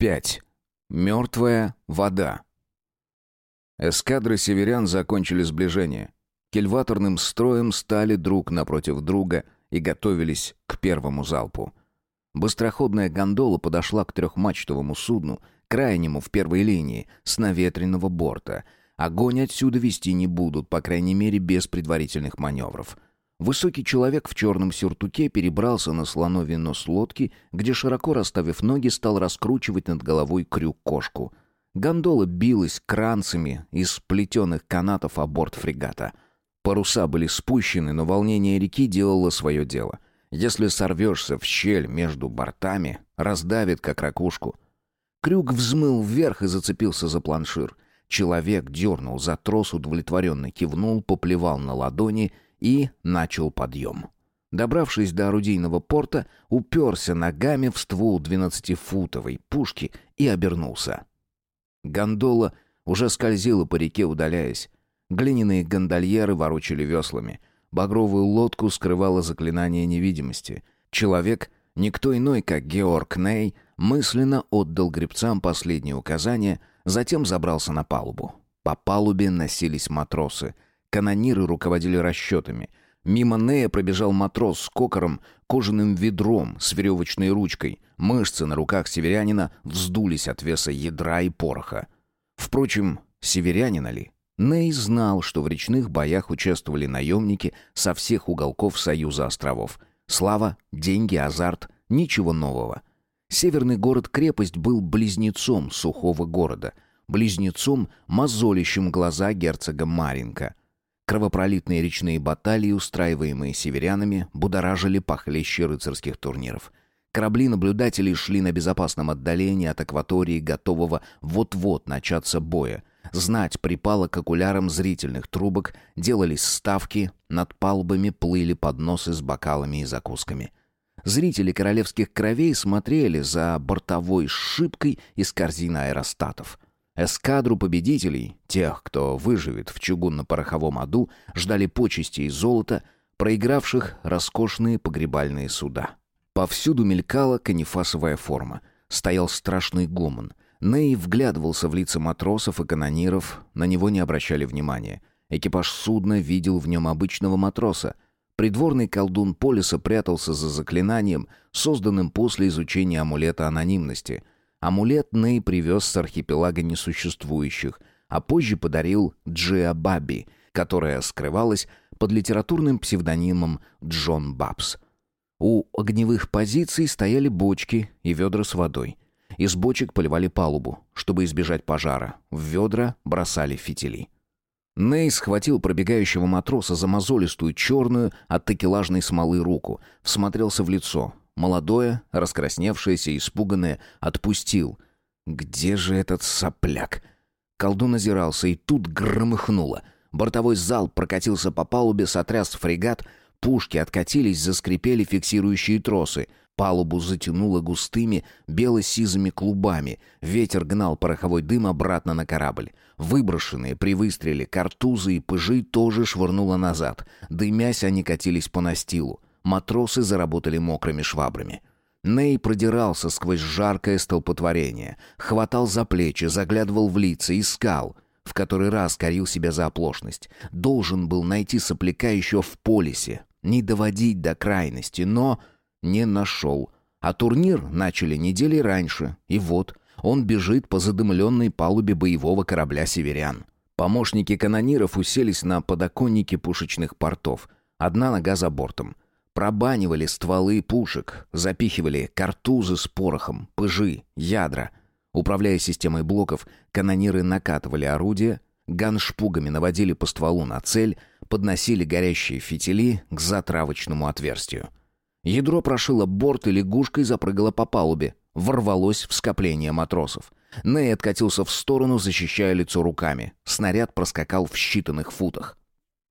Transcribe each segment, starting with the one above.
5. Мертвая вода. Эскадры северян закончили сближение. Кельваторным строем стали друг напротив друга и готовились к первому залпу. Быстроходная гондола подошла к трехмачтовому судну, крайнему в первой линии, с наветренного борта. Огонь отсюда вести не будут, по крайней мере, без предварительных маневров. Высокий человек в черном сюртуке перебрался на слоновий нос лодки, где, широко расставив ноги, стал раскручивать над головой крюк-кошку. Гондола билась кранцами из плетеных канатов о борт фрегата. Паруса были спущены, но волнение реки делало свое дело — если сорвешься в щель между бортами, раздавит, как ракушку. Крюк взмыл вверх и зацепился за планшир. Человек дернул за трос, удовлетворенно кивнул, поплевал на ладони и начал подъем. Добравшись до орудийного порта, уперся ногами в ствол двенадцатифутовой пушки и обернулся. Гондола уже скользила по реке, удаляясь. Глиняные гондольеры ворочали веслами. Багровую лодку скрывало заклинание невидимости. Человек, никто иной, как Георг Ней, мысленно отдал гребцам последние указания, затем забрался на палубу. По палубе носились матросы. Канониры руководили расчетами. Мимо Нея пробежал матрос с кокором, кожаным ведром с веревочной ручкой. Мышцы на руках северянина вздулись от веса ядра и пороха. Впрочем, северянина ли? Ней знал, что в речных боях участвовали наемники со всех уголков Союза островов. Слава, деньги, азарт — ничего нового. Северный город-крепость был близнецом сухого города, близнецом, мозолящим глаза герцога Маринка. Кровопролитные речные баталии, устраиваемые северянами, будоражили похлеще рыцарских турниров. Корабли наблюдателей шли на безопасном отдалении от акватории, готового вот-вот начаться боя — Знать припала к окулярам зрительных трубок, делались ставки, над палубами плыли подносы с бокалами и закусками. Зрители королевских кровей смотрели за бортовой шибкой из корзины аэростатов. Эскадру победителей, тех, кто выживет в чугунно-пороховом аду, ждали почести и золота, проигравших роскошные погребальные суда. Повсюду мелькала канифасовая форма. Стоял страшный гомон. Ней вглядывался в лица матросов и канониров, на него не обращали внимания. Экипаж судна видел в нем обычного матроса. Придворный колдун Полиса прятался за заклинанием, созданным после изучения амулета анонимности. Амулет Ней привез с архипелага несуществующих, а позже подарил Джиа Баби, которая скрывалась под литературным псевдонимом Джон Бабс. У огневых позиций стояли бочки и ведра с водой. Из бочек поливали палубу, чтобы избежать пожара. В ведра бросали фитили. Ней схватил пробегающего матроса за мозолистую черную от текелажной смолы руку, всмотрелся в лицо. Молодое, раскрасневшееся, испуганное, отпустил. «Где же этот сопляк?» Колдун озирался, и тут громыхнуло. Бортовой зал прокатился по палубе, сотряс фрегат, пушки откатились, заскрипели фиксирующие тросы — Палубу затянуло густыми бело-сизыми клубами. Ветер гнал пороховой дым обратно на корабль. Выброшенные при выстреле картузы и пыжи тоже швырнуло назад. Дымясь, они катились по настилу. Матросы заработали мокрыми швабрами. Ней продирался сквозь жаркое столпотворение. Хватал за плечи, заглядывал в лица, искал. В который раз корил себя за оплошность. Должен был найти сопляка еще в полисе. Не доводить до крайности, но не нашел. А турнир начали недели раньше, и вот он бежит по задымленной палубе боевого корабля «Северян». Помощники канониров уселись на подоконнике пушечных портов. Одна нога за бортом. Пробанивали стволы пушек, запихивали картузы с порохом, пыжи, ядра. Управляя системой блоков, канониры накатывали орудия, ганшпугами наводили по стволу на цель, подносили горящие фитили к затравочному отверстию. Ядро прошило борт и лягушкой запрыгало по палубе. Ворвалось в скопление матросов. Ней откатился в сторону, защищая лицо руками. Снаряд проскакал в считанных футах.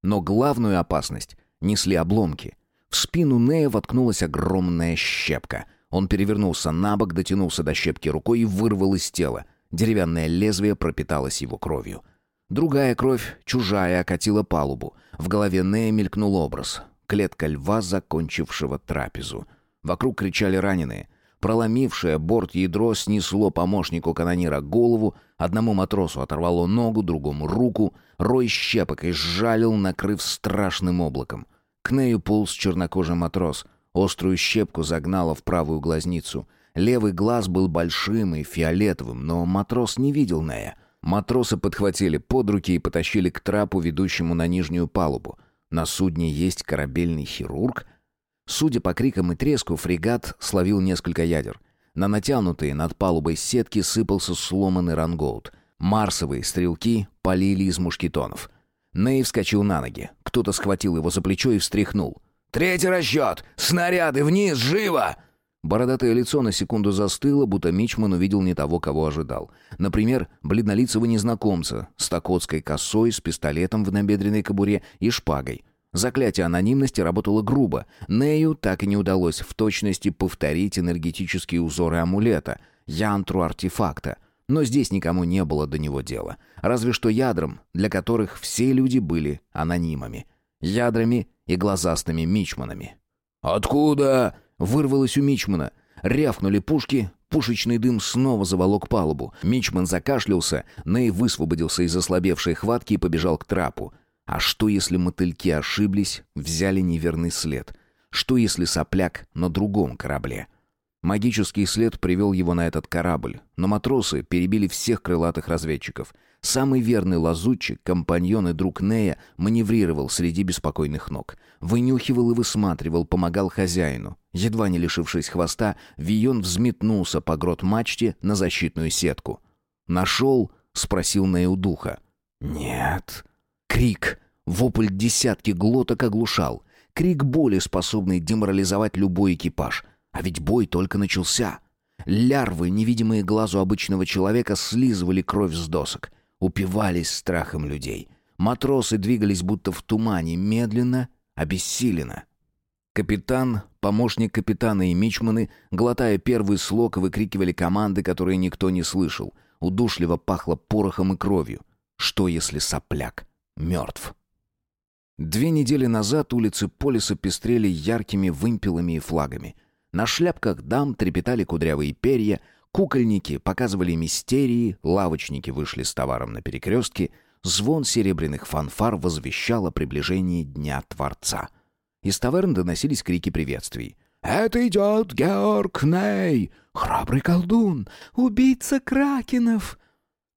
Но главную опасность несли обломки. В спину Нея воткнулась огромная щепка. Он перевернулся на бок, дотянулся до щепки рукой и вырвал из тела. Деревянное лезвие пропиталось его кровью. Другая кровь, чужая, окатила палубу. В голове Нея мелькнул образ клетка льва, закончившего трапезу. Вокруг кричали раненые. Проломившее борт ядро снесло помощнику канонира голову, одному матросу оторвало ногу, другому руку. Рой щепок и сжалил, накрыв страшным облаком. К Нею полз чернокожий матрос. Острую щепку загнала в правую глазницу. Левый глаз был большим и фиолетовым, но матрос не видел Нея. Матросы подхватили под руки и потащили к трапу, ведущему на нижнюю палубу. На судне есть корабельный хирург — Судя по крикам и треску, фрегат словил несколько ядер. На натянутые над палубой сетки сыпался сломанный рангоут. Марсовые стрелки полили из мушкетонов. Ней вскочил на ноги. Кто-то схватил его за плечо и встряхнул. «Третий расчет! Снаряды вниз! Живо!» Бородатое лицо на секунду застыло, будто Мичман увидел не того, кого ожидал. Например, бледнолицего незнакомца с токотской косой, с пистолетом в набедренной кобуре и шпагой. Заклятие анонимности работало грубо. Нею так и не удалось в точности повторить энергетические узоры амулета, янтру артефакта. Но здесь никому не было до него дела. Разве что ядрам, для которых все люди были анонимами. Ядрами и глазастыми мичманами. «Откуда?» — вырвалось у мичмана. Рявкнули пушки, пушечный дым снова заволок палубу. Мичман закашлялся, Ней высвободился из ослабевшей хватки и побежал к трапу. А что, если мотыльки ошиблись, взяли неверный след? Что, если сопляк на другом корабле? Магический след привел его на этот корабль, но матросы перебили всех крылатых разведчиков. Самый верный лазутчик, компаньон и друг Нея, маневрировал среди беспокойных ног. Вынюхивал и высматривал, помогал хозяину. Едва не лишившись хвоста, Вион взметнулся по грот мачте на защитную сетку. «Нашел?» — спросил Нея духа. «Нет», Крик, вопль десятки глоток оглушал. Крик боли, способный деморализовать любой экипаж. А ведь бой только начался. Лярвы, невидимые глазу обычного человека, слизывали кровь с досок. Упивались страхом людей. Матросы двигались будто в тумане, медленно, обессиленно. Капитан, помощник капитана и мичманы, глотая первый слог, выкрикивали команды, которые никто не слышал. Удушливо пахло порохом и кровью. Что если сопляк? мертв. Две недели назад улицы Полиса пестрели яркими вымпелами и флагами. На шляпках дам трепетали кудрявые перья, кукольники показывали мистерии, лавочники вышли с товаром на перекрестке, звон серебряных фанфар возвещал о приближении Дня Творца. Из таверн доносились крики приветствий. «Это идет Георг Ней! Храбрый колдун! Убийца кракенов!»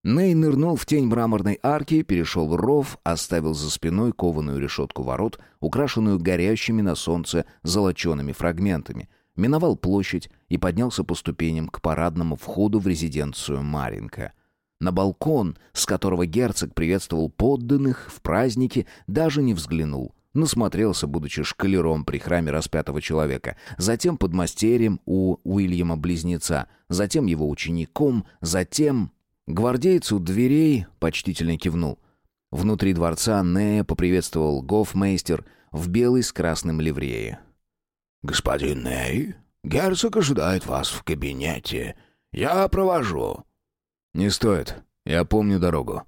Ней нырнул в тень мраморной арки, перешел ров, оставил за спиной кованую решетку ворот, украшенную горящими на солнце золочеными фрагментами, миновал площадь и поднялся по ступеням к парадному входу в резиденцию Маринка. На балкон, с которого герцог приветствовал подданных в празднике, даже не взглянул. Насмотрелся, будучи шкалером при храме распятого человека, затем подмастерьем у Уильяма-близнеца, затем его учеником, затем Гвардейц у дверей почтительно кивнул. Внутри дворца Нея поприветствовал гофмейстер в белой с красным ливрее. «Господин Ней, герцог ожидает вас в кабинете. Я провожу». «Не стоит. Я помню дорогу».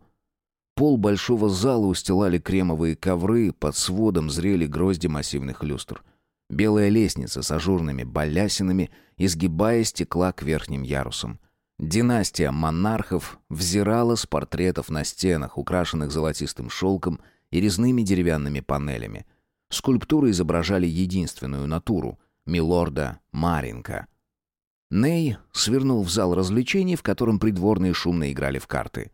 Пол большого зала устилали кремовые ковры, под сводом зрели грозди массивных люстр. Белая лестница с ажурными балясинами, изгибая стекла к верхним ярусам. Династия монархов взирала с портретов на стенах, украшенных золотистым шелком и резными деревянными панелями. Скульптуры изображали единственную натуру — милорда Маринка. Ней свернул в зал развлечений, в котором придворные шумно играли в карты.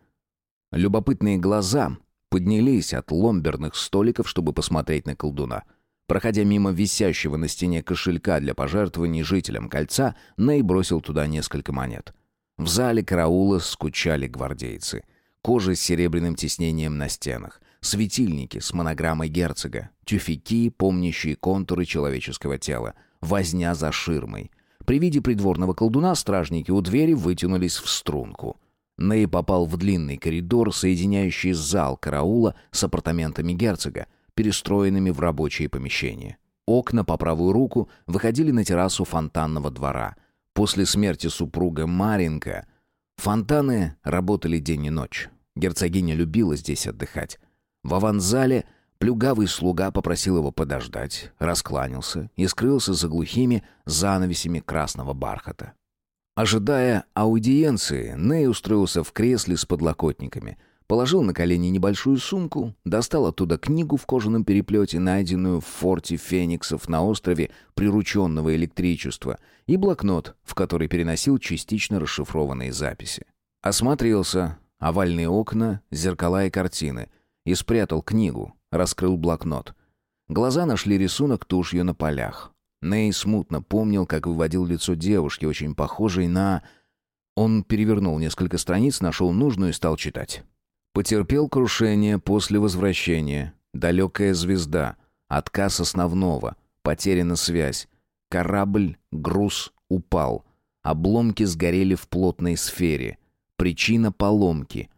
Любопытные глаза поднялись от ломберных столиков, чтобы посмотреть на колдуна. Проходя мимо висящего на стене кошелька для пожертвований жителям кольца, Ней бросил туда несколько монет — в зале караула скучали гвардейцы. Кожа с серебряным тиснением на стенах. Светильники с монограммой герцога. Тюфяки, помнящие контуры человеческого тела. Возня за ширмой. При виде придворного колдуна стражники у двери вытянулись в струнку. Ней попал в длинный коридор, соединяющий зал караула с апартаментами герцога, перестроенными в рабочие помещения. Окна по правую руку выходили на террасу фонтанного двора — После смерти супруга Маринка фонтаны работали день и ночь. Герцогиня любила здесь отдыхать. В аванзале плюгавый слуга попросил его подождать, раскланялся и скрылся за глухими занавесями красного бархата. Ожидая аудиенции, Ней устроился в кресле с подлокотниками, положил на колени небольшую сумку, достал оттуда книгу в кожаном переплете, найденную в форте Фениксов на острове прирученного электричества, и блокнот, в который переносил частично расшифрованные записи. Осмотрелся, овальные окна, зеркала и картины, и спрятал книгу, раскрыл блокнот. Глаза нашли рисунок тушью на полях. Ней смутно помнил, как выводил лицо девушки, очень похожей на... Он перевернул несколько страниц, нашел нужную и стал читать. Потерпел крушение после возвращения. Далекая звезда. Отказ основного. Потеряна связь. Корабль, груз, упал. Обломки сгорели в плотной сфере. Причина поломки.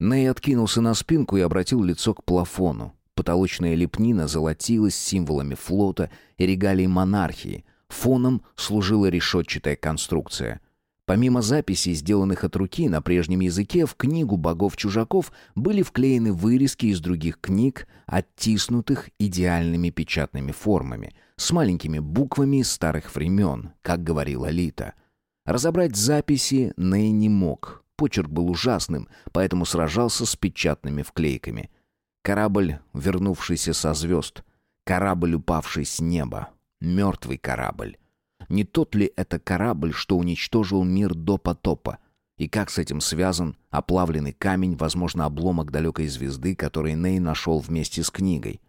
Ней откинулся на спинку и обратил лицо к плафону. Потолочная лепнина золотилась символами флота и регалий монархии. Фоном служила решетчатая конструкция. Помимо записей, сделанных от руки на прежнем языке, в книгу богов-чужаков были вклеены вырезки из других книг, оттиснутых идеальными печатными формами, с маленькими буквами старых времен, как говорила Лита. Разобрать записи Ней не мог. Почерк был ужасным, поэтому сражался с печатными вклейками — Корабль, вернувшийся со звезд. Корабль, упавший с неба. Мертвый корабль. Не тот ли это корабль, что уничтожил мир до потопа? И как с этим связан оплавленный камень, возможно, обломок далекой звезды, который Ней нашел вместе с книгой?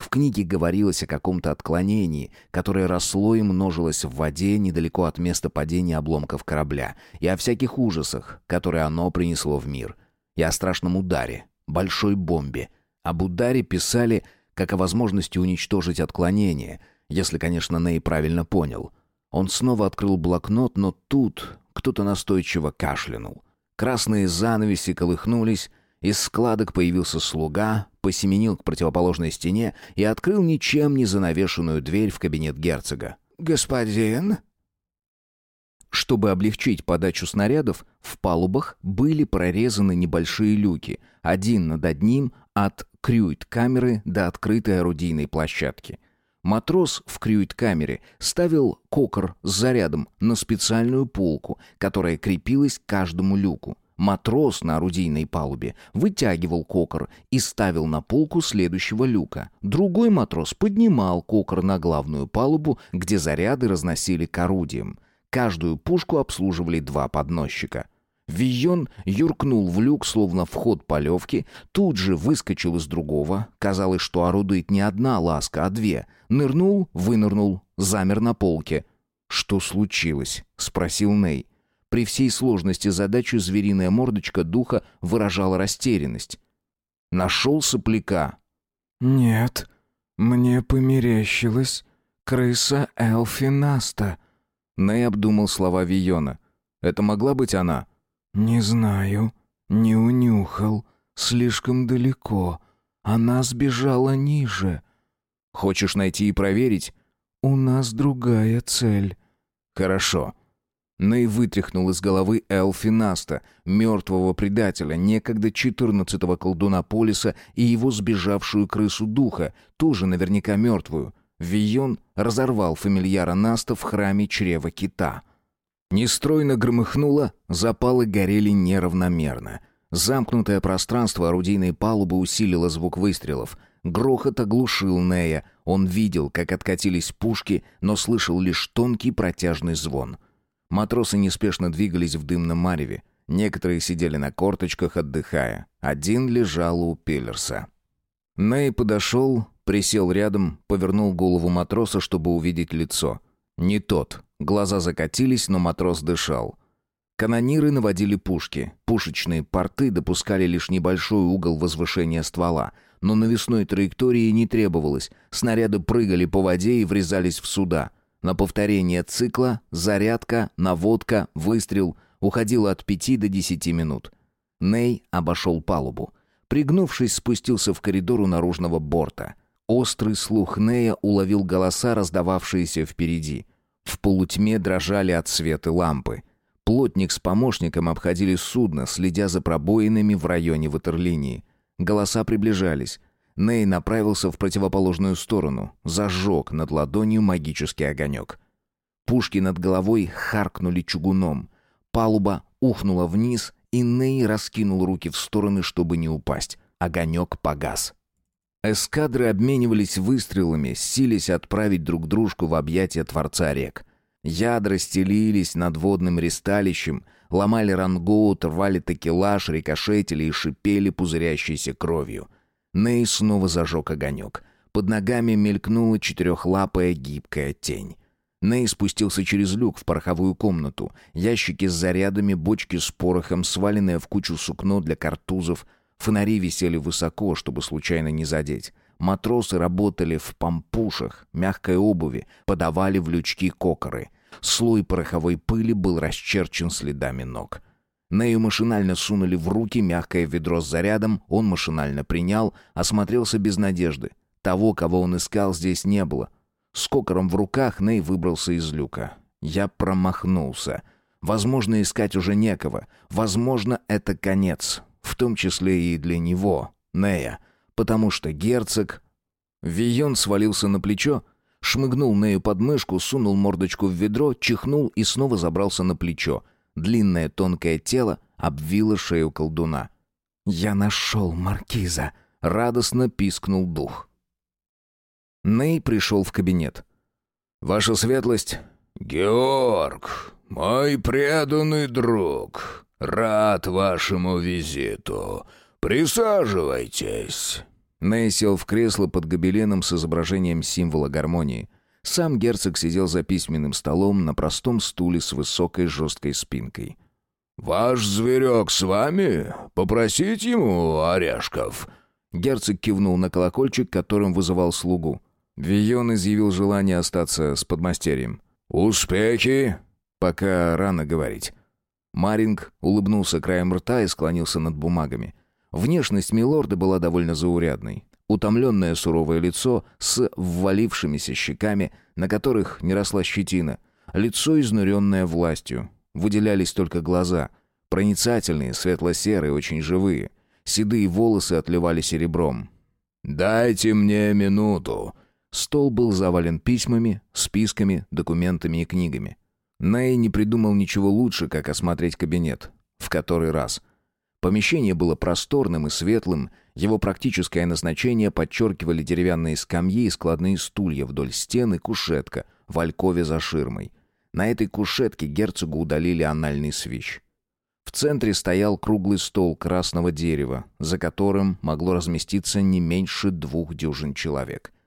В книге говорилось о каком-то отклонении, которое росло и множилось в воде недалеко от места падения обломков корабля, и о всяких ужасах, которые оно принесло в мир, и о страшном ударе, большой бомбе — об ударе писали как о возможности уничтожить отклонение, если, конечно, Ней правильно понял. Он снова открыл блокнот, но тут кто-то настойчиво кашлянул. Красные занавеси колыхнулись, из складок появился слуга, посеменил к противоположной стене и открыл ничем не занавешенную дверь в кабинет герцога. «Господин?» Чтобы облегчить подачу снарядов, в палубах были прорезаны небольшие люки, один над одним от крюит-камеры до открытой орудийной площадки. Матрос в крюит-камере ставил кокер с зарядом на специальную полку, которая крепилась к каждому люку. Матрос на орудийной палубе вытягивал кокер и ставил на полку следующего люка. Другой матрос поднимал кокер на главную палубу, где заряды разносили к орудиям. Каждую пушку обслуживали два подносчика. Вийон юркнул в люк, словно вход полевки, тут же выскочил из другого. Казалось, что орудует не одна ласка, а две. Нырнул, вынырнул, замер на полке. «Что случилось?» — спросил Ней. При всей сложности задачи звериная мордочка духа выражала растерянность. «Нашел сопляка?» «Нет, мне померещилось. Крыса Элфи Наста». Ней обдумал слова Виона. «Это могла быть она?» «Не знаю. Не унюхал. Слишком далеко. Она сбежала ниже». «Хочешь найти и проверить?» «У нас другая цель». «Хорошо». Ней вытряхнул из головы Элфи Наста, мертвого предателя, некогда четырнадцатого колдуна Полиса и его сбежавшую крысу духа, тоже наверняка мертвую. Вион разорвал фамильяра Наста в храме чрева кита. Нестройно громыхнуло, запалы горели неравномерно. Замкнутое пространство орудийной палубы усилило звук выстрелов. Грохот оглушил Нея. Он видел, как откатились пушки, но слышал лишь тонкий протяжный звон. Матросы неспешно двигались в дымном мареве. Некоторые сидели на корточках, отдыхая. Один лежал у Пиллерса. Ней подошел, присел рядом, повернул голову матроса, чтобы увидеть лицо. Не тот. Глаза закатились, но матрос дышал. Канониры наводили пушки. Пушечные порты допускали лишь небольшой угол возвышения ствола. Но навесной траектории не требовалось. Снаряды прыгали по воде и врезались в суда. На повторение цикла, зарядка, наводка, выстрел уходило от пяти до десяти минут. Ней обошел палубу. Пригнувшись, спустился в коридор у наружного борта. Острый слух Нея уловил голоса, раздававшиеся впереди. В полутьме дрожали от света лампы. Плотник с помощником обходили судно, следя за пробоинами в районе ватерлинии. Голоса приближались. Ней направился в противоположную сторону, зажег над ладонью магический огонек. Пушки над головой харкнули чугуном. Палуба ухнула вниз, и Ней раскинул руки в стороны, чтобы не упасть. Огонек погас. Эскадры обменивались выстрелами, сились отправить друг дружку в объятия Творца рек. Ядра стелились над водным ристалищем, ломали рангоут, рвали такелаж, рикошетили и шипели пузырящейся кровью. Ней снова зажег огонек. Под ногами мелькнула четырехлапая гибкая тень. Ней спустился через люк в пороховую комнату. Ящики с зарядами, бочки с порохом, сваленное в кучу сукно для картузов. Фонари висели высоко, чтобы случайно не задеть. Матросы работали в пампушах, мягкой обуви, подавали в лючки кокоры. Слой пороховой пыли был расчерчен следами ног. Нею машинально сунули в руки мягкое ведро с зарядом, он машинально принял, осмотрелся без надежды. Того, кого он искал, здесь не было — с кокором в руках Ней выбрался из люка. Я промахнулся. Возможно, искать уже некого. Возможно, это конец. В том числе и для него, Нея. Потому что герцог... Вион свалился на плечо, шмыгнул Нею под мышку, сунул мордочку в ведро, чихнул и снова забрался на плечо. Длинное тонкое тело обвило шею колдуна. «Я нашел маркиза!» — радостно пискнул дух. Ней пришел в кабинет. «Ваша светлость...» «Георг, мой преданный друг, рад вашему визиту. Присаживайтесь». Ней сел в кресло под гобеленом с изображением символа гармонии. Сам герцог сидел за письменным столом на простом стуле с высокой жесткой спинкой. «Ваш зверек с вами? Попросить ему орешков?» Герцог кивнул на колокольчик, которым вызывал слугу. Вион изъявил желание остаться с подмастерьем. «Успехи?» «Пока рано говорить». Маринг улыбнулся краем рта и склонился над бумагами. Внешность милорда была довольно заурядной. Утомленное суровое лицо с ввалившимися щеками, на которых не росла щетина. Лицо, изнуренное властью. Выделялись только глаза. Проницательные, светло-серые, очень живые. Седые волосы отливали серебром. «Дайте мне минуту», Стол был завален письмами, списками, документами и книгами. Ней не придумал ничего лучше, как осмотреть кабинет. В который раз. Помещение было просторным и светлым, его практическое назначение подчеркивали деревянные скамьи и складные стулья вдоль стены, кушетка в алькове за ширмой. На этой кушетке герцогу удалили анальный свищ. В центре стоял круглый стол красного дерева, за которым могло разместиться не меньше двух дюжин человек —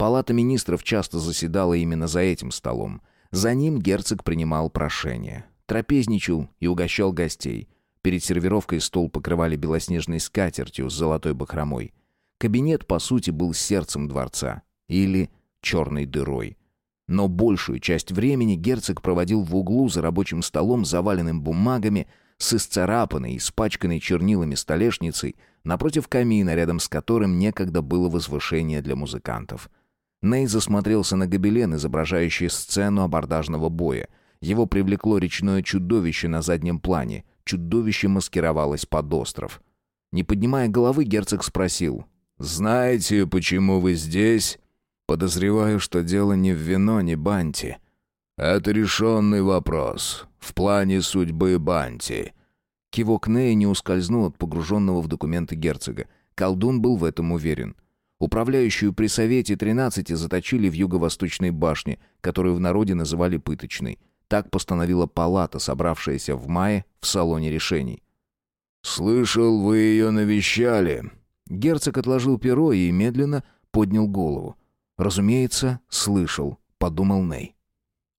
Палата министров часто заседала именно за этим столом. За ним герцог принимал прошения. Трапезничал и угощал гостей. Перед сервировкой стол покрывали белоснежной скатертью с золотой бахромой. Кабинет, по сути, был сердцем дворца. Или черной дырой. Но большую часть времени герцог проводил в углу за рабочим столом, заваленным бумагами, с исцарапанной, испачканной чернилами столешницей, напротив камина, рядом с которым некогда было возвышение для музыкантов. Ней засмотрелся на гобелен, изображающий сцену абордажного боя. Его привлекло речное чудовище на заднем плане. Чудовище маскировалось под остров. Не поднимая головы, герцог спросил. «Знаете, почему вы здесь?» «Подозреваю, что дело не в вино, не Банти». «Это решенный вопрос. В плане судьбы Банти». Кивок Нея не ускользнул от погруженного в документы герцога. Колдун был в этом уверен. Управляющую при Совете 13 заточили в юго-восточной башне, которую в народе называли пыточной. Так постановила палата, собравшаяся в мае в салоне решений. «Слышал, вы ее навещали». Герцог отложил перо и медленно поднял голову. «Разумеется, слышал», — подумал Ней.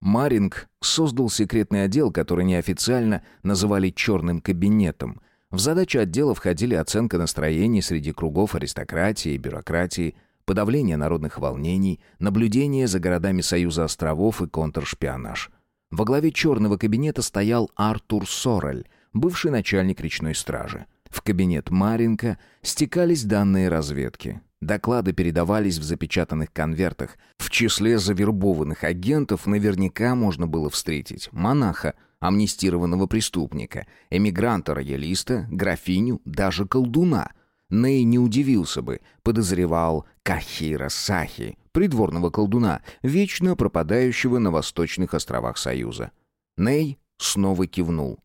Маринг создал секретный отдел, который неофициально называли «черным кабинетом», в задачи отдела входили оценка настроений среди кругов аристократии и бюрократии, подавление народных волнений, наблюдение за городами Союза островов и контршпионаж. Во главе черного кабинета стоял Артур Сорель, бывший начальник речной стражи. В кабинет Маринка стекались данные разведки. Доклады передавались в запечатанных конвертах. В числе завербованных агентов наверняка можно было встретить монаха, амнистированного преступника, эмигранта-роялиста, графиню, даже колдуна. Ней не удивился бы, подозревал Кахира Сахи, придворного колдуна, вечно пропадающего на восточных островах Союза. Ней снова кивнул.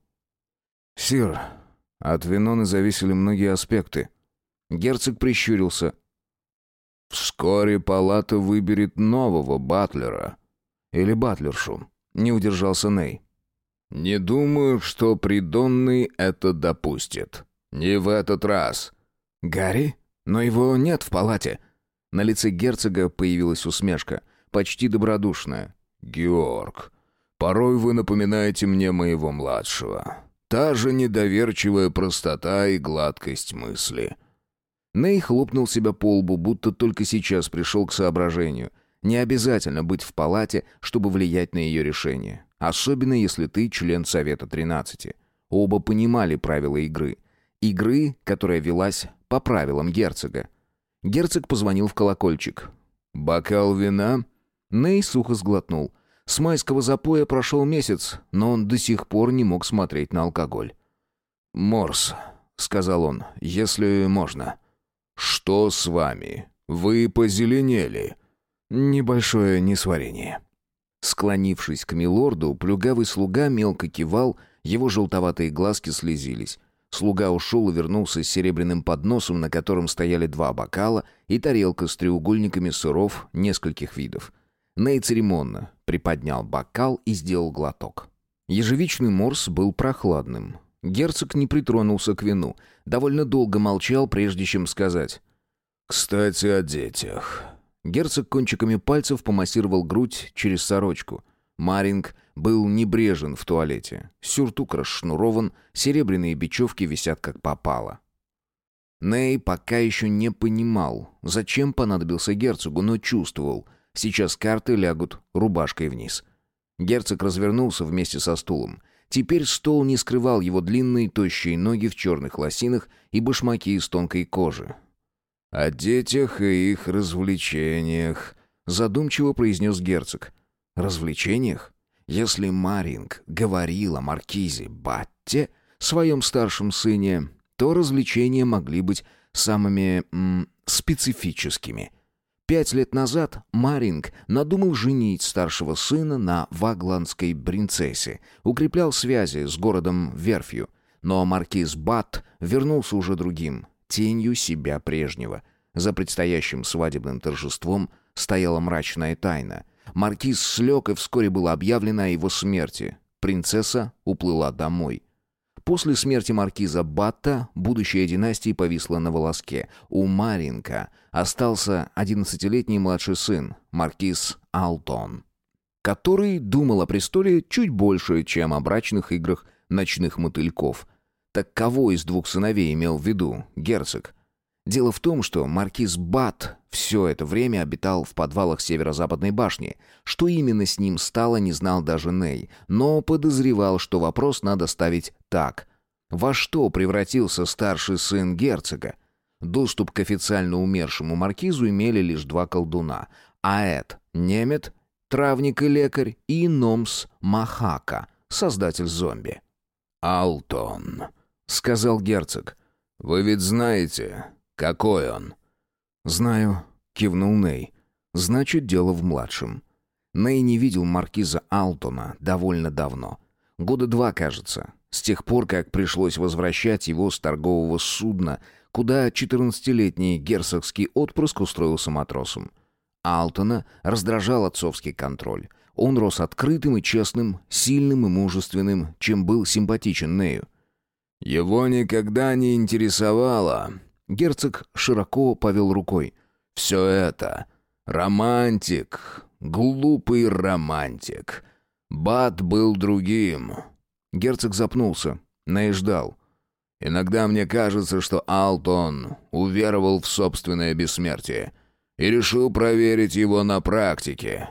«Сир, от Виноны зависели многие аспекты». Герцог прищурился. «Вскоре палата выберет нового батлера». «Или батлершу», — не удержался Ней. «Не думаю, что придонный это допустит. Не в этот раз». «Гарри? Но его нет в палате». На лице герцога появилась усмешка, почти добродушная. «Георг, порой вы напоминаете мне моего младшего. Та же недоверчивая простота и гладкость мысли». Ней хлопнул себя по лбу, будто только сейчас пришел к соображению. Не обязательно быть в палате, чтобы влиять на ее решение. Особенно, если ты член Совета 13. Оба понимали правила игры. Игры, которая велась по правилам герцога. Герцог позвонил в колокольчик. «Бокал вина?» Ней сухо сглотнул. С майского запоя прошел месяц, но он до сих пор не мог смотреть на алкоголь. «Морс», — сказал он, — «если можно». «Что с вами? Вы позеленели?» «Небольшое несварение». Склонившись к милорду, плюгавый слуга мелко кивал, его желтоватые глазки слезились. Слуга ушел и вернулся с серебряным подносом, на котором стояли два бокала и тарелка с треугольниками сыров нескольких видов. Ней церемонно приподнял бокал и сделал глоток. Ежевичный морс был прохладным. Герцог не притронулся к вину. Довольно долго молчал, прежде чем сказать. «Кстати, о детях». Герцог кончиками пальцев помассировал грудь через сорочку. Маринг был небрежен в туалете. Сюртук расшнурован, серебряные бечевки висят как попало. Ней пока еще не понимал, зачем понадобился герцогу, но чувствовал, сейчас карты лягут рубашкой вниз. Герцог развернулся вместе со стулом. Теперь стол не скрывал его длинные тощие ноги в черных лосинах и башмаки из тонкой кожи. «О детях и их развлечениях», — задумчиво произнес герцог. «Развлечениях? Если Маринг говорил о маркизе Батте, своем старшем сыне, то развлечения могли быть самыми м, специфическими. Пять лет назад Маринг надумал женить старшего сына на вагландской принцессе, укреплял связи с городом Верфью, но маркиз Бат вернулся уже другим, тенью себя прежнего. За предстоящим свадебным торжеством стояла мрачная тайна — Маркиз слег, и вскоре было объявлено о его смерти. Принцесса уплыла домой. После смерти маркиза Батта будущая династия повисла на волоске. У Маринка остался одиннадцатилетний младший сын, маркиз Алтон, который думал о престоле чуть больше, чем о брачных играх ночных мотыльков. Так кого из двух сыновей имел в виду герцог? Дело в том, что маркиз Бат все это время обитал в подвалах северо-западной башни. Что именно с ним стало, не знал даже Ней, но подозревал, что вопрос надо ставить так. Во что превратился старший сын герцога? Доступ к официально умершему маркизу имели лишь два колдуна. Аэт — немет, травник и лекарь, и Номс Махака, создатель зомби. «Алтон», — сказал герцог, — «вы ведь знаете, «Какой он?» «Знаю», — кивнул Ней. «Значит, дело в младшем». Ней не видел маркиза Алтона довольно давно. Года два, кажется. С тех пор, как пришлось возвращать его с торгового судна, куда 14-летний герцогский отпрыск устроился матросом. Алтона раздражал отцовский контроль. Он рос открытым и честным, сильным и мужественным, чем был симпатичен Нею. «Его никогда не интересовало», Герцог широко повел рукой. «Все это... Романтик. Глупый романтик. Бат был другим». Герцог запнулся. Наезждал. «Иногда мне кажется, что Алтон уверовал в собственное бессмертие и решил проверить его на практике».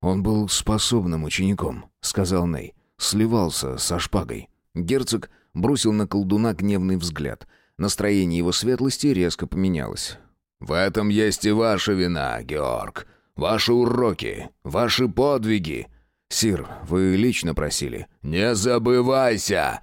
«Он был способным учеником», — сказал Ней. Сливался со шпагой. Герцог бросил на колдуна гневный взгляд — Настроение его светлости резко поменялось. «В этом есть и ваша вина, Георг. Ваши уроки, ваши подвиги». «Сир, вы лично просили». «Не забывайся!»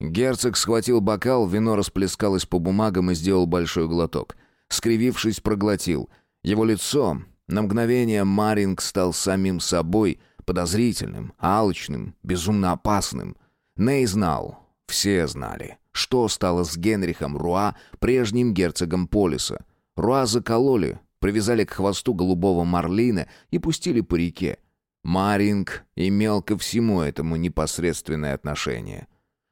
Герцог схватил бокал, вино расплескалось по бумагам и сделал большой глоток. Скривившись, проглотил. Его лицо, На мгновение Маринг стал самим собой, подозрительным, алчным, безумно опасным. Ней знал, все знали, что стало с Генрихом Руа, прежним герцогом Полиса. Руа закололи, привязали к хвосту голубого марлина и пустили по реке. Маринг имел ко всему этому непосредственное отношение.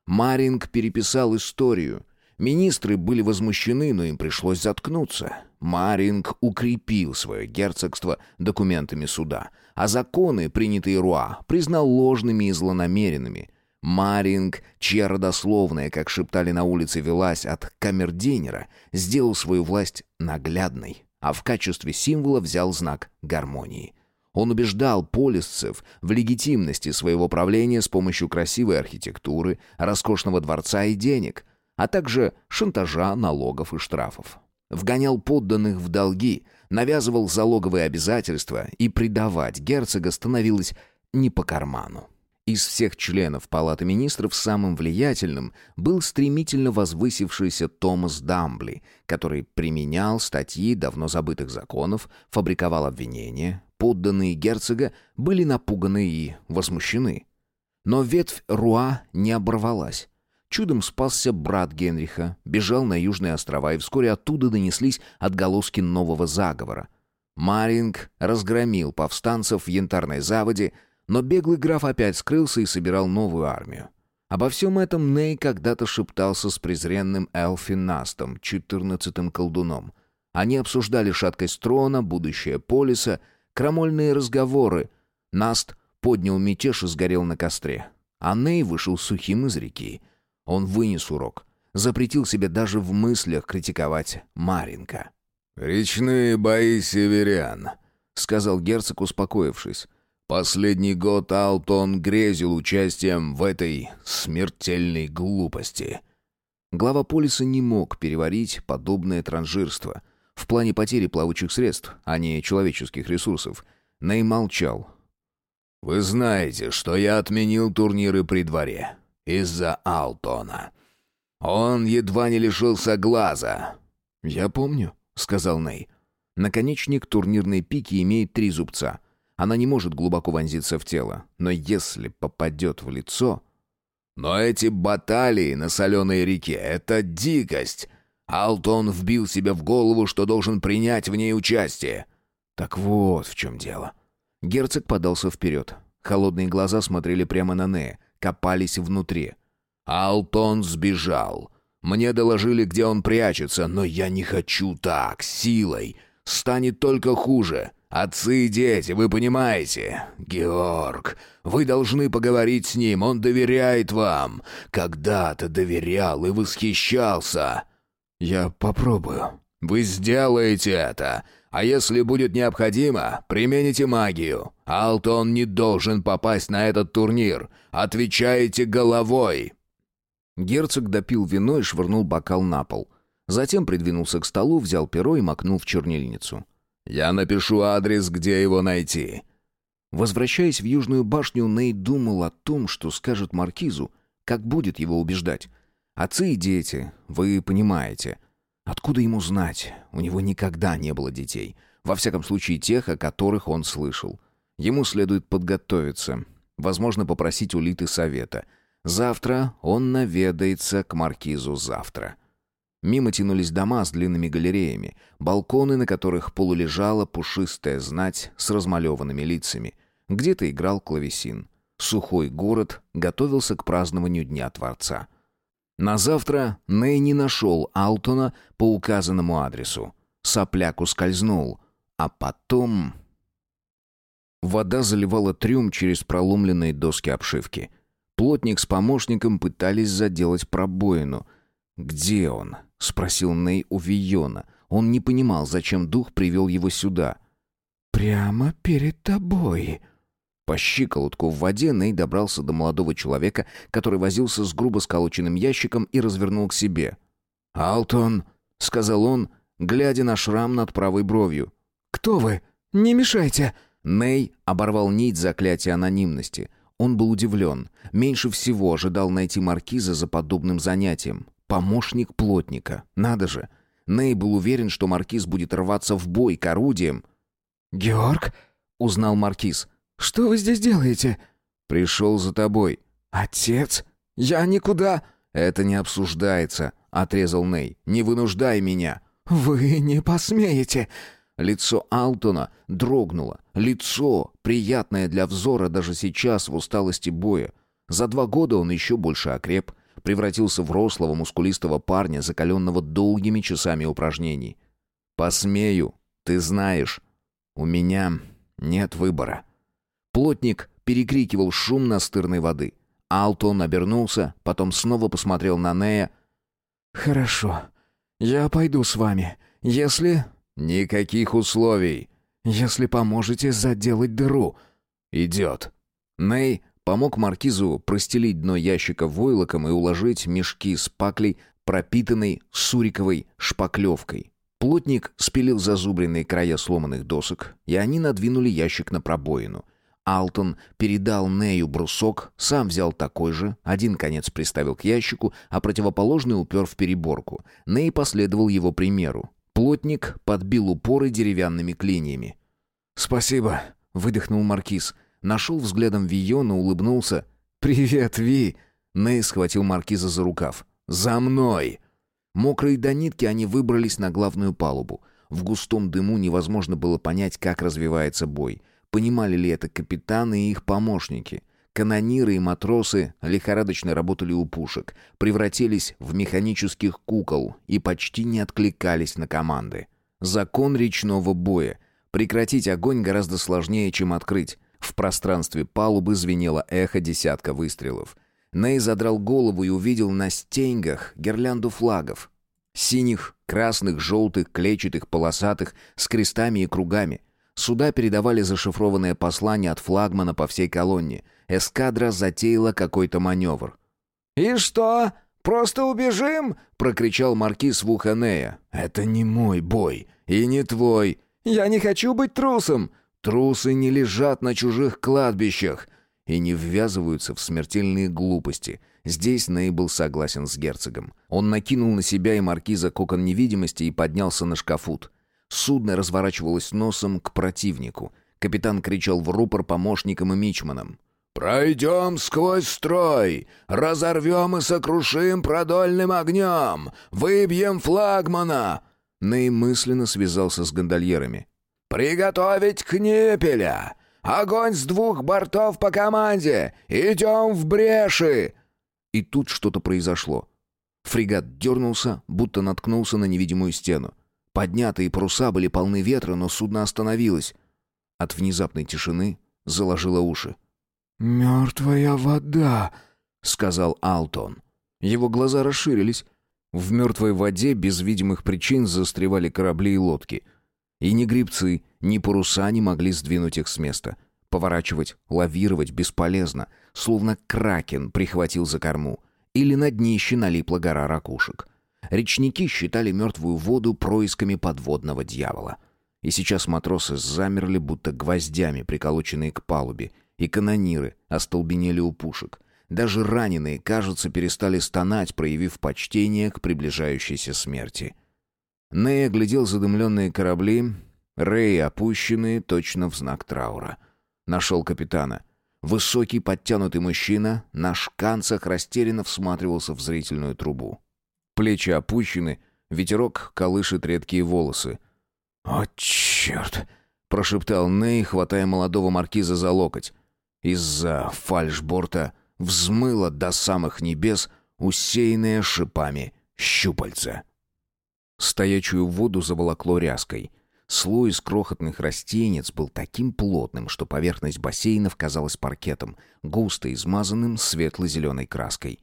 Маринг переписал историю. Министры были возмущены, но им пришлось заткнуться. Маринг укрепил свое герцогство документами суда, а законы, принятые Руа, признал ложными и злонамеренными. Маринг, чья родословная, как шептали на улице, велась от камердинера, сделал свою власть наглядной, а в качестве символа взял знак гармонии. Он убеждал полисцев в легитимности своего правления с помощью красивой архитектуры, роскошного дворца и денег, а также шантажа, налогов и штрафов. Вгонял подданных в долги, навязывал залоговые обязательства, и предавать герцога становилось не по карману. Из всех членов Палаты министров самым влиятельным был стремительно возвысившийся Томас Дамбли, который применял статьи давно забытых законов, фабриковал обвинения. Подданные герцога были напуганы и возмущены. Но ветвь Руа не оборвалась. Чудом спасся брат Генриха, бежал на Южные острова, и вскоре оттуда донеслись отголоски нового заговора. Маринг разгромил повстанцев в янтарной заводе, но беглый граф опять скрылся и собирал новую армию. Обо всем этом Ней когда-то шептался с презренным Элфи Настом, четырнадцатым колдуном. Они обсуждали шаткость трона, будущее полиса, крамольные разговоры. Наст поднял мятеж и сгорел на костре. А Ней вышел сухим из реки. Он вынес урок. Запретил себе даже в мыслях критиковать Маринка. «Речные бои северян», — сказал герцог, успокоившись. Последний год Алтон грезил участием в этой смертельной глупости. Глава полиса не мог переварить подобное транжирство. В плане потери плавучих средств, а не человеческих ресурсов. Ней молчал. «Вы знаете, что я отменил турниры при дворе. Из-за Алтона. Он едва не лишился глаза». «Я помню», — сказал Ней. Наконечник турнирной пики имеет три зубца — она не может глубоко вонзиться в тело, но если попадет в лицо... Но эти баталии на соленой реке — это дикость. Алтон вбил себе в голову, что должен принять в ней участие. Так вот в чем дело. Герцог подался вперед. Холодные глаза смотрели прямо на Нея, копались внутри. Алтон сбежал. Мне доложили, где он прячется, но я не хочу так, силой. Станет только хуже. Отцы и дети, вы понимаете? Георг, вы должны поговорить с ним, он доверяет вам. Когда-то доверял и восхищался. Я попробую. Вы сделаете это. А если будет необходимо, примените магию. Алтон не должен попасть на этот турнир. Отвечаете головой. Герцог допил вино и швырнул бокал на пол. Затем придвинулся к столу, взял перо и макнул в чернильницу. Я напишу адрес, где его найти». Возвращаясь в Южную башню, Ней думал о том, что скажет Маркизу, как будет его убеждать. Отцы и дети, вы понимаете. Откуда ему знать? У него никогда не было детей. Во всяком случае, тех, о которых он слышал. Ему следует подготовиться. Возможно, попросить у Литы совета. Завтра он наведается к Маркизу завтра. Мимо тянулись дома с длинными галереями, балконы, на которых полулежала пушистая знать с размалеванными лицами. Где-то играл клавесин. Сухой город готовился к празднованию Дня Творца. На завтра Ней не нашел Алтона по указанному адресу. Сопляк ускользнул. А потом... Вода заливала трюм через проломленные доски обшивки. Плотник с помощником пытались заделать пробоину. Где он? — спросил Ней у Вийона. Он не понимал, зачем дух привел его сюда. «Прямо перед тобой». По щиколотку в воде Ней добрался до молодого человека, который возился с грубо сколоченным ящиком и развернул к себе. «Алтон», — сказал он, глядя на шрам над правой бровью. «Кто вы? Не мешайте!» Ней оборвал нить заклятия анонимности. Он был удивлен. Меньше всего ожидал найти маркиза за подобным занятием. Помощник плотника. Надо же. Ней был уверен, что маркиз будет рваться в бой к орудиям. «Георг?» — узнал Маркиз. «Что вы здесь делаете?» «Пришел за тобой». «Отец? Я никуда...» «Это не обсуждается», — отрезал Ней. «Не вынуждай меня». «Вы не посмеете!» Лицо Алтона дрогнуло. Лицо, приятное для взора даже сейчас в усталости боя. За два года он еще больше окреп, превратился в рослого мускулистого парня, закаленного долгими часами упражнений. «Посмею, ты знаешь. У меня нет выбора». Плотник перекрикивал шум настырной воды. Алтон обернулся, потом снова посмотрел на Нея. «Хорошо. Я пойду с вами. Если...» «Никаких условий. Если поможете заделать дыру». «Идет». Ней помог маркизу простелить дно ящика войлоком и уложить мешки с паклей, пропитанной суриковой шпаклевкой. Плотник спилил зазубренные края сломанных досок, и они надвинули ящик на пробоину. Алтон передал Нею брусок, сам взял такой же, один конец приставил к ящику, а противоположный упер в переборку. Ней последовал его примеру. Плотник подбил упоры деревянными клиньями. «Спасибо», — выдохнул Маркиз. Нашел взглядом Вийона, улыбнулся. «Привет, Ви!» Ней схватил Маркиза за рукав. «За мной!» Мокрые до нитки они выбрались на главную палубу. В густом дыму невозможно было понять, как развивается бой. Понимали ли это капитаны и их помощники? Канониры и матросы лихорадочно работали у пушек, превратились в механических кукол и почти не откликались на команды. Закон речного боя. Прекратить огонь гораздо сложнее, чем открыть. В пространстве палубы звенело эхо десятка выстрелов. Ней задрал голову и увидел на стеньгах гирлянду флагов. Синих, красных, желтых, клетчатых, полосатых, с крестами и кругами. Суда передавали зашифрованное послание от флагмана по всей колонне. Эскадра затеяла какой-то маневр. «И что? Просто убежим?» — прокричал маркиз в ухо Нея. «Это не мой бой. И не твой. Я не хочу быть трусом!» «Трусы не лежат на чужих кладбищах!» и не ввязываются в смертельные глупости. Здесь Ней был согласен с герцогом. Он накинул на себя и маркиза кокон невидимости и поднялся на шкафут. Судно разворачивалось носом к противнику. Капитан кричал в рупор помощникам и мичманам. «Пройдем сквозь строй! Разорвем и сокрушим продольным огнем! Выбьем флагмана!» Ней мысленно связался с гондольерами. «Приготовить кнепеля! Огонь с двух бортов по команде! Идем в бреши!» И тут что-то произошло. Фрегат дернулся, будто наткнулся на невидимую стену. Поднятые паруса были полны ветра, но судно остановилось. От внезапной тишины заложило уши. «Мертвая вода», — сказал Алтон. Его глаза расширились. В мертвой воде без видимых причин застревали корабли и лодки. И ни грибцы, ни паруса не могли сдвинуть их с места. Поворачивать, лавировать бесполезно, словно кракен прихватил за корму. Или на днище налипла гора ракушек. Речники считали мертвую воду происками подводного дьявола. И сейчас матросы замерли, будто гвоздями, приколоченные к палубе, и канониры остолбенели у пушек. Даже раненые, кажется, перестали стонать, проявив почтение к приближающейся смерти. Ней оглядел задымленные корабли, Рэй опущенные точно в знак траура. Нашел капитана. Высокий, подтянутый мужчина на шканцах растерянно всматривался в зрительную трубу. Плечи опущены, ветерок колышет редкие волосы. «О, черт!» — прошептал Ней, хватая молодого маркиза за локоть. Из-за фальшборта взмыло до самых небес усеянное шипами щупальца. Стоячую воду заволокло ряской. Слой из крохотных растенец был таким плотным, что поверхность бассейнов казалась паркетом, густо измазанным светло-зеленой краской.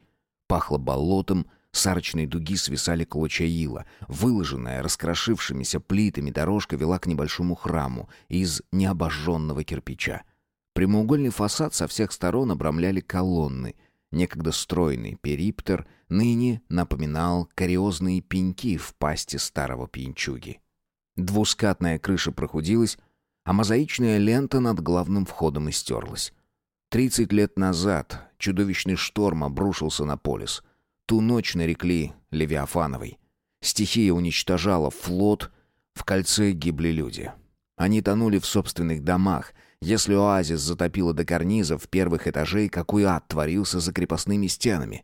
Пахло болотом, с дуги свисали клочья ила. Выложенная раскрошившимися плитами дорожка вела к небольшому храму из необожженного кирпича. Прямоугольный фасад со всех сторон обрамляли колонны. Некогда стройный периптер ныне напоминал кариозные пеньки в пасти старого пьянчуги. Двускатная крыша прохудилась, а мозаичная лента над главным входом истерлась. Тридцать лет назад чудовищный шторм обрушился на полис. Ту ночь нарекли Левиафановой. Стихия уничтожала флот, в кольце гибли люди. Они тонули в собственных домах. Если оазис затопило до карнизов первых этажей, какой ад творился за крепостными стенами.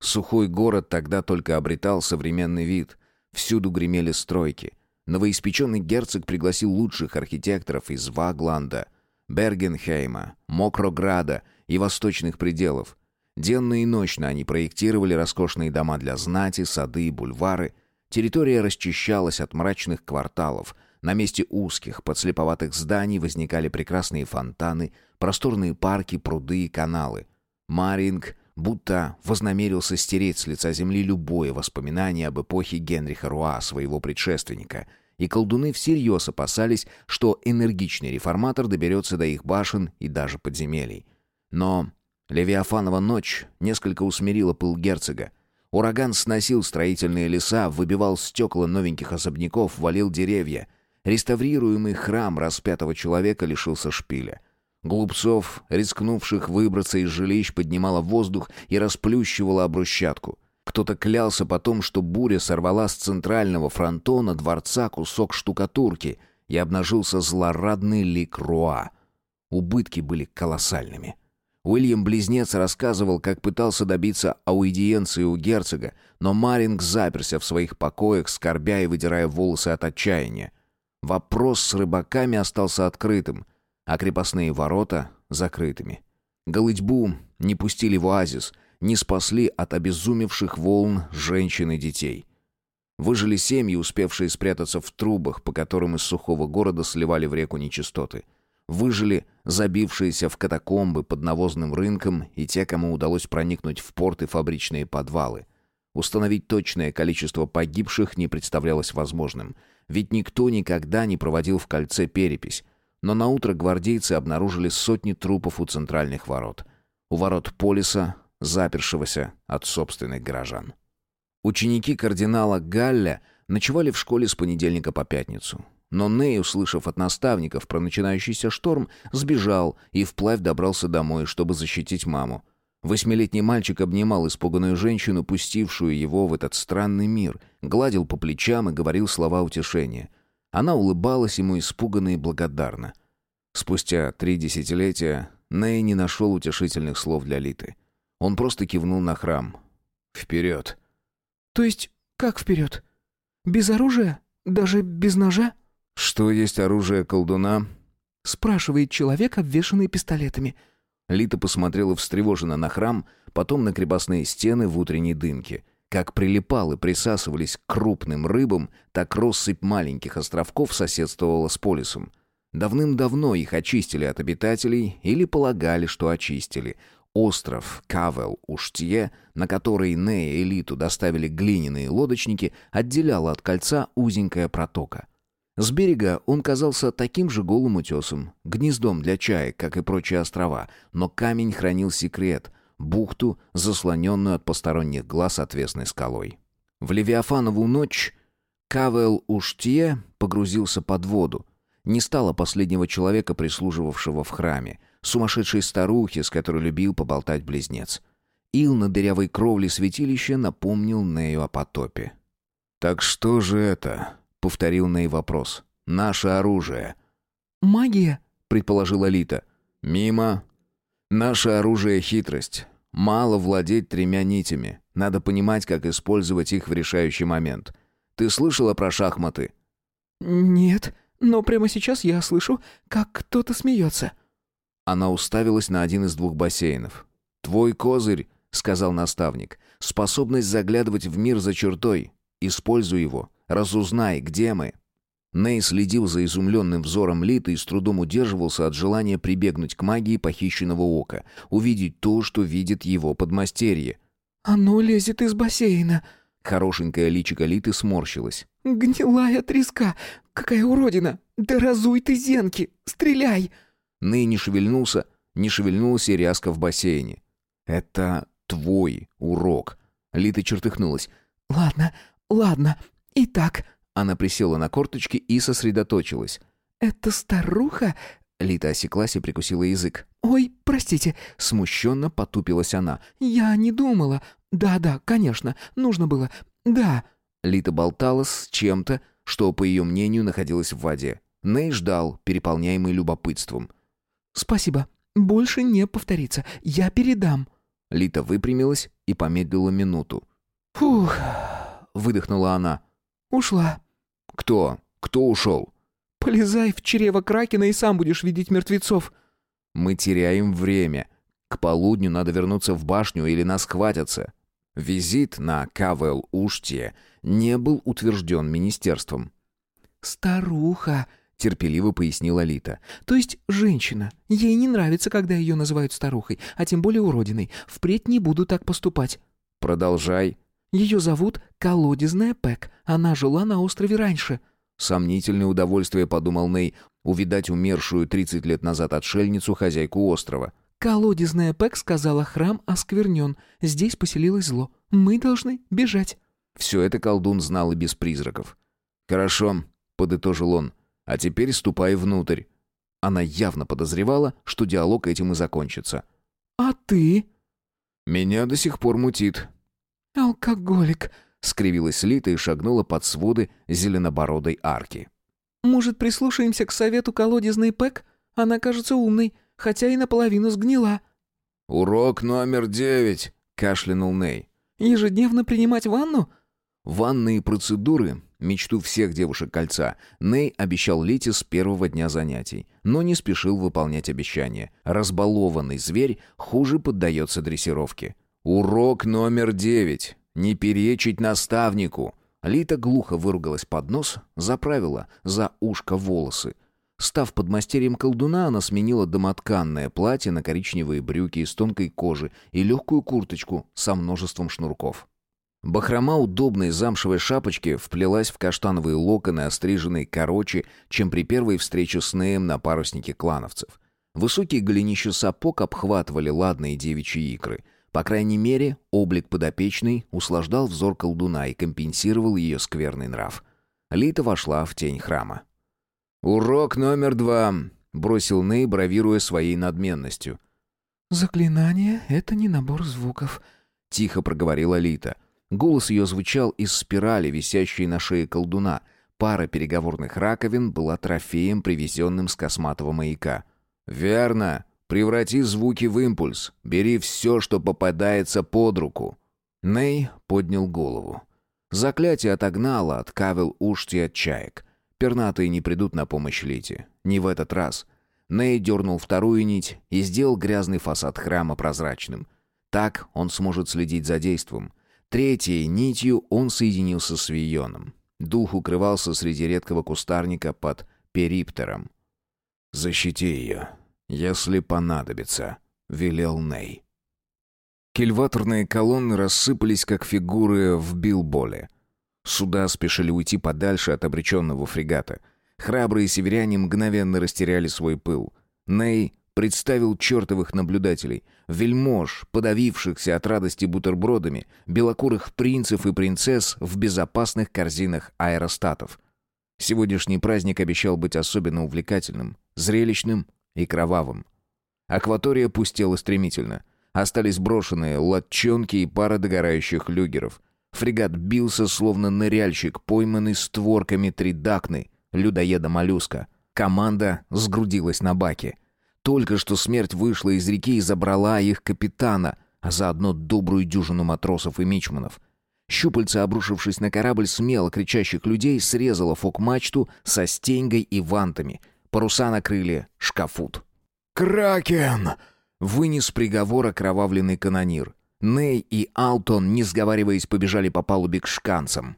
Сухой город тогда только обретал современный вид. Всюду гремели стройки. Новоиспеченный герцог пригласил лучших архитекторов из Вагланда, Бергенхейма, Мокрограда и восточных пределов. Денно и ночно они проектировали роскошные дома для знати, сады и бульвары. Территория расчищалась от мрачных кварталов. На месте узких, подслеповатых зданий возникали прекрасные фонтаны, просторные парки, пруды и каналы. Маринг будто вознамерился стереть с лица земли любое воспоминание об эпохе Генриха Руа, своего предшественника — и колдуны всерьез опасались, что энергичный реформатор доберется до их башен и даже подземелий. Но Левиафанова ночь несколько усмирила пыл герцога. Ураган сносил строительные леса, выбивал стекла новеньких особняков, валил деревья. Реставрируемый храм распятого человека лишился шпиля. Глупцов, рискнувших выбраться из жилищ, поднимала воздух и расплющивала обрусчатку. Кто-то клялся потом, что буря сорвала с центрального фронтона дворца кусок штукатурки и обнажился злорадный лик Руа. Убытки были колоссальными. Уильям-близнец рассказывал, как пытался добиться аудиенции у герцога, но Маринг заперся в своих покоях, скорбя и выдирая волосы от отчаяния. Вопрос с рыбаками остался открытым, а крепостные ворота — закрытыми. Голытьбу не пустили в оазис — не спасли от обезумевших волн женщин и детей. Выжили семьи, успевшие спрятаться в трубах, по которым из сухого города сливали в реку нечистоты. Выжили забившиеся в катакомбы под навозным рынком и те, кому удалось проникнуть в порты фабричные подвалы. Установить точное количество погибших не представлялось возможным, ведь никто никогда не проводил в кольце перепись. Но наутро гвардейцы обнаружили сотни трупов у центральных ворот. У ворот полиса запершегося от собственных горожан. Ученики кардинала Галля ночевали в школе с понедельника по пятницу. Но Ней, услышав от наставников про начинающийся шторм, сбежал и вплавь добрался домой, чтобы защитить маму. Восьмилетний мальчик обнимал испуганную женщину, пустившую его в этот странный мир, гладил по плечам и говорил слова утешения. Она улыбалась ему испуганно и благодарно. Спустя три десятилетия Ней не нашел утешительных слов для Литы. Он просто кивнул на храм. «Вперед!» «То есть как вперед? Без оружия? Даже без ножа?» «Что есть оружие колдуна?» Спрашивает человек, обвешанный пистолетами. Лита посмотрела встревоженно на храм, потом на крепостные стены в утренней дымке. Как прилипал и присасывались к крупным рыбам, так россыпь маленьких островков соседствовала с полисом. Давным-давно их очистили от обитателей или полагали, что очистили. Остров Кавел-Уштье, на который Нея и Литу доставили глиняные лодочники, отделял от кольца узенькая протока. С берега он казался таким же голым утесом, гнездом для чаек, как и прочие острова, но камень хранил секрет — бухту, заслоненную от посторонних глаз отвесной скалой. В Левиафанову ночь Кавел-Уштье погрузился под воду. Не стало последнего человека, прислуживавшего в храме сумасшедшей старухи, с которой любил поболтать близнец. Ил на дырявой кровле святилища напомнил Нею о потопе. «Так что же это?» — повторил Ней вопрос. «Наше оружие». «Магия», — предположила Лита. «Мимо. Наше оружие — хитрость. Мало владеть тремя нитями. Надо понимать, как использовать их в решающий момент. Ты слышала про шахматы?» «Нет, но прямо сейчас я слышу, как кто-то смеется». Она уставилась на один из двух бассейнов. «Твой козырь», — сказал наставник, — «способность заглядывать в мир за чертой. Используй его. Разузнай, где мы». Ней следил за изумленным взором Литы и с трудом удерживался от желания прибегнуть к магии похищенного ока, увидеть то, что видит его подмастерье. «Оно лезет из бассейна». Хорошенькая личико Литы сморщилась. «Гнилая треска! Какая уродина! Да разуй ты зенки! Стреляй!» Ней не шевельнулся, не шевельнулся и ряска в бассейне. «Это твой урок». Лита чертыхнулась. «Ладно, ладно. Итак...» Она присела на корточки и сосредоточилась. «Это старуха...» Лита осеклась и прикусила язык. «Ой, простите». Смущенно потупилась она. «Я не думала. Да-да, конечно, нужно было. Да». Лита болтала с чем-то, что, по ее мнению, находилось в воде. Ней ждал, переполняемый любопытством. «Спасибо. Больше не повторится. Я передам». Лита выпрямилась и помедлила минуту. «Фух», — выдохнула она. «Ушла». «Кто? Кто ушел?» «Полезай в чрево Кракена и сам будешь видеть мертвецов». «Мы теряем время. К полудню надо вернуться в башню или нас хватятся». Визит на Кавел Уштье не был утвержден министерством. «Старуха», — терпеливо пояснила Лита. «То есть женщина. Ей не нравится, когда ее называют старухой, а тем более уродиной. Впредь не буду так поступать». «Продолжай». «Ее зовут Колодезная Пэк. Она жила на острове раньше». Сомнительное удовольствие, подумал Ней, увидать умершую 30 лет назад отшельницу, хозяйку острова. «Колодезная Пэк сказала, храм осквернен. Здесь поселилось зло. Мы должны бежать». Все это колдун знал и без призраков. «Хорошо», — подытожил он, — «а теперь ступай внутрь». Она явно подозревала, что диалог этим и закончится. «А ты?» «Меня до сих пор мутит». «Алкоголик», — скривилась Лита и шагнула под своды зеленобородой арки. «Может, прислушаемся к совету колодезной Пэк? Она кажется умной, хотя и наполовину сгнила». «Урок номер девять», — кашлянул Ней. «Ежедневно принимать ванну?» Ванные процедуры — мечту всех девушек кольца. Ней обещал Лите с первого дня занятий, но не спешил выполнять обещание. Разбалованный зверь хуже поддается дрессировке. «Урок номер девять. Не перечить наставнику!» Лита глухо выругалась под нос, заправила за ушко волосы. Став подмастерьем колдуна, она сменила домотканное платье на коричневые брюки из тонкой кожи и легкую курточку со множеством шнурков. Бахрома удобной замшевой шапочки вплелась в каштановые локоны, остриженные короче, чем при первой встрече с Неем на паруснике клановцев. Высокие голенища сапог обхватывали ладные девичьи икры. По крайней мере, облик подопечный услаждал взор колдуна и компенсировал ее скверный нрав. Лита вошла в тень храма. «Урок номер два», — бросил Ней, бравируя своей надменностью. «Заклинание — это не набор звуков», — тихо проговорила Лита. Голос ее звучал из спирали, висящей на шее колдуна. Пара переговорных раковин была трофеем, привезенным с косматого маяка. «Верно. Преврати звуки в импульс. Бери все, что попадается под руку». Ней поднял голову. Заклятие отогнало от Кавел Ушти от чаек. Пернатые не придут на помощь Лите. Не в этот раз. Ней дернул вторую нить и сделал грязный фасад храма прозрачным. Так он сможет следить за действом. Третьей нитью он соединился с Вионом. Дух укрывался среди редкого кустарника под периптером. «Защити ее, если понадобится», — велел Ней. Кильваторные колонны рассыпались, как фигуры в билболе. Суда спешили уйти подальше от обреченного фрегата. Храбрые северяне мгновенно растеряли свой пыл. Ней представил чертовых наблюдателей, вельмож, подавившихся от радости бутербродами, белокурых принцев и принцесс в безопасных корзинах аэростатов. Сегодняшний праздник обещал быть особенно увлекательным, зрелищным и кровавым. Акватория пустела стремительно. Остались брошенные латчонки и пара догорающих люгеров. Фрегат бился, словно ныряльщик, пойманный створками тридакны, людоеда-моллюска. Команда сгрудилась на баке. Только что смерть вышла из реки и забрала их капитана, а заодно добрую дюжину матросов и мичманов. Щупальца, обрушившись на корабль смело кричащих людей, срезала фок-мачту со стеньгой и вантами. Паруса накрыли шкафут. «Кракен!» — вынес приговор окровавленный канонир. Ней и Алтон, не сговариваясь, побежали по палубе к шканцам.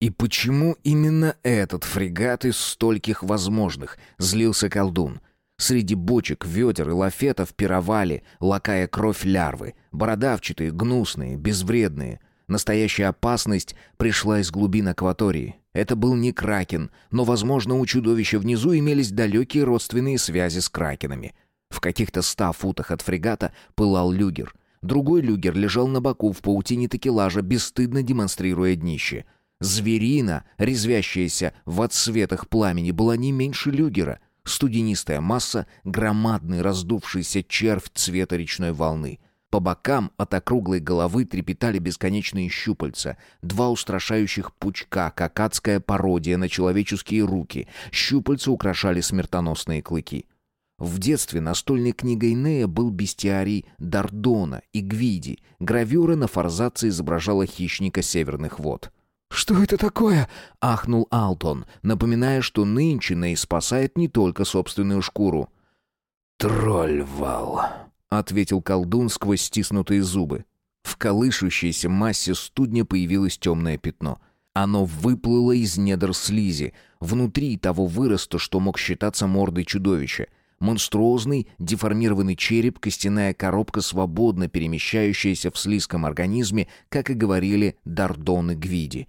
«И почему именно этот фрегат из стольких возможных?» — злился колдун. Среди бочек, ведер и лафетов пировали, лакая кровь лярвы. Бородавчатые, гнусные, безвредные. Настоящая опасность пришла из глубин акватории. Это был не кракен, но, возможно, у чудовища внизу имелись далекие родственные связи с кракенами. В каких-то ста футах от фрегата пылал люгер. Другой люгер лежал на боку в паутине такелажа, бесстыдно демонстрируя днище. Зверина, резвящаяся в отсветах пламени, была не меньше люгера — Студенистая масса, громадный раздувшийся червь цвета речной волны. По бокам от округлой головы трепетали бесконечные щупальца, два устрашающих пучка, как адская пародия на человеческие руки. Щупальца украшали смертоносные клыки. В детстве настольной книгой Нея был бестиарий Дардона и Гвиди. Гравюра на форзаце изображала хищника северных вод. «Что это такое?» — ахнул Алтон, напоминая, что нынче Ней спасает не только собственную шкуру. «Тролльвал», — ответил колдун сквозь стиснутые зубы. В колышущейся массе студня появилось темное пятно. Оно выплыло из недр слизи, внутри того выроста, что мог считаться мордой чудовища. Монструозный, деформированный череп, костяная коробка, свободно перемещающаяся в слизком организме, как и говорили Дардон и Гвиди.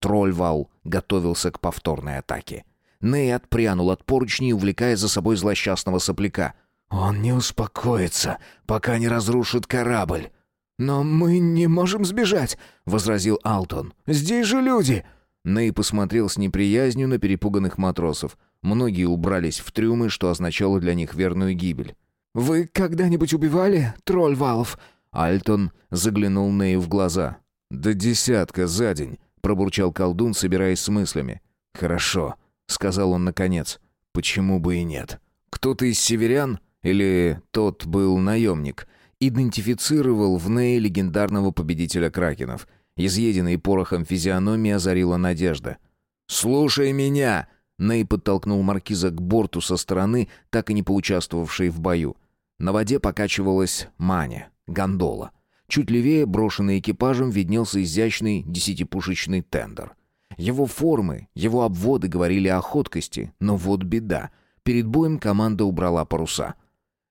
Трольвал готовился к повторной атаке. Ней отпрянул от поручней, увлекая за собой злосчастного сопляка — «Он не успокоится, пока не разрушит корабль». «Но мы не можем сбежать», — возразил Алтон. «Здесь же люди!» Ней посмотрел с неприязнью на перепуганных матросов. Многие убрались в трюмы, что означало для них верную гибель. «Вы когда-нибудь убивали тролль Валов?» Альтон заглянул Нею в глаза. «Да десятка за день», — пробурчал колдун, собираясь с мыслями. «Хорошо», — сказал он наконец. «Почему бы и нет?» Кто-то из северян или тот был наемник, идентифицировал в Нее легендарного победителя кракенов. Изъеденной порохом физиономии озарила надежда. «Слушай меня!» Ней подтолкнул маркиза к борту со стороны, так и не поучаствовавшей в бою. На воде покачивалась маня, гондола. Чуть левее, брошенный экипажем, виднелся изящный десятипушечный тендер. Его формы, его обводы говорили о ходкости, но вот беда. Перед боем команда убрала паруса —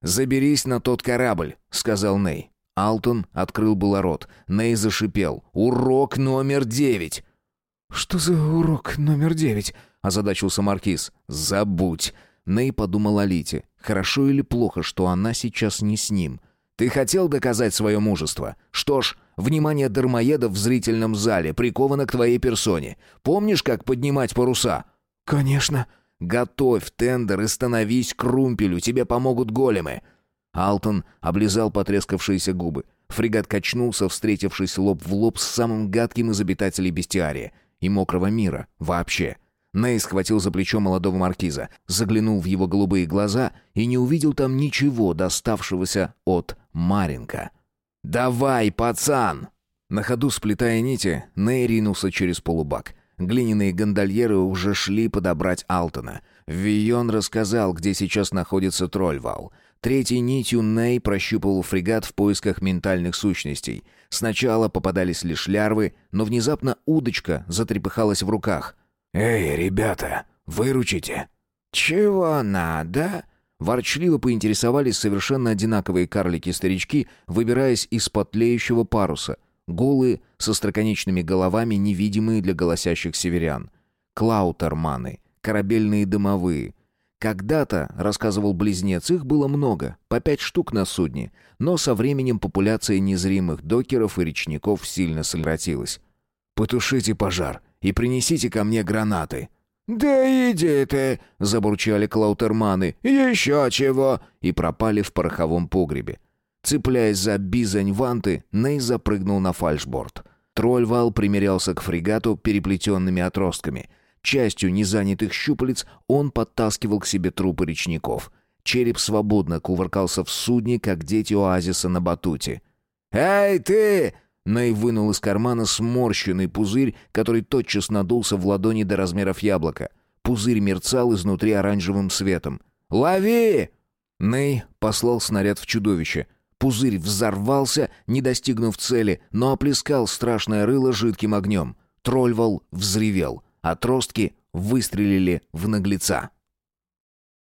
«Заберись на тот корабль», — сказал Ней. Алтон открыл было рот. Ней зашипел. «Урок номер девять!» «Что за урок номер девять?» — озадачился Маркиз. «Забудь!» Ней подумал о Лите. Хорошо или плохо, что она сейчас не с ним. «Ты хотел доказать свое мужество? Что ж, внимание дармоедов в зрительном зале приковано к твоей персоне. Помнишь, как поднимать паруса?» «Конечно!» Готовь тендер и становись к румпелю, тебе помогут големы. Алтон облизал потрескавшиеся губы. Фрегат качнулся, встретившись лоб в лоб с самым гадким из обитателей бестиария и мокрого мира вообще. Ней схватил за плечо молодого маркиза, заглянул в его голубые глаза и не увидел там ничего, доставшегося от Маринка. «Давай, пацан!» На ходу сплетая нити, Ней ринулся через полубак. Глиняные гондольеры уже шли подобрать Алтона. Вион рассказал, где сейчас находится Трольвал. Третьей нитью Ней прощупывал фрегат в поисках ментальных сущностей. Сначала попадались лишь лярвы, но внезапно удочка затрепыхалась в руках. «Эй, ребята, выручите!» «Чего надо?» Ворчливо поинтересовались совершенно одинаковые карлики-старички, выбираясь из-под тлеющего паруса — Голые, со строконечными головами, невидимые для голосящих северян. Клаутерманы, корабельные дымовые. Когда-то, рассказывал близнец, их было много, по пять штук на судне, но со временем популяция незримых докеров и речников сильно сократилась. «Потушите пожар и принесите ко мне гранаты», «Да иди ты!» — забурчали клаутерманы. «Еще чего!» и пропали в пороховом погребе. Цепляясь за бизань ванты, Ней запрыгнул на фальшборд. Трольвал примерялся к фрегату переплетенными отростками. Частью незанятых щупалец он подтаскивал к себе трупы речников. Череп свободно кувыркался в судне, как дети оазиса на батуте. «Эй, ты!» Ней вынул из кармана сморщенный пузырь, который тотчас надулся в ладони до размеров яблока. Пузырь мерцал изнутри оранжевым светом. «Лови!» Ней послал снаряд в чудовище — Пузырь взорвался, не достигнув цели, но оплескал страшное рыло жидким огнем. Трольвал взревел. Отростки выстрелили в наглеца.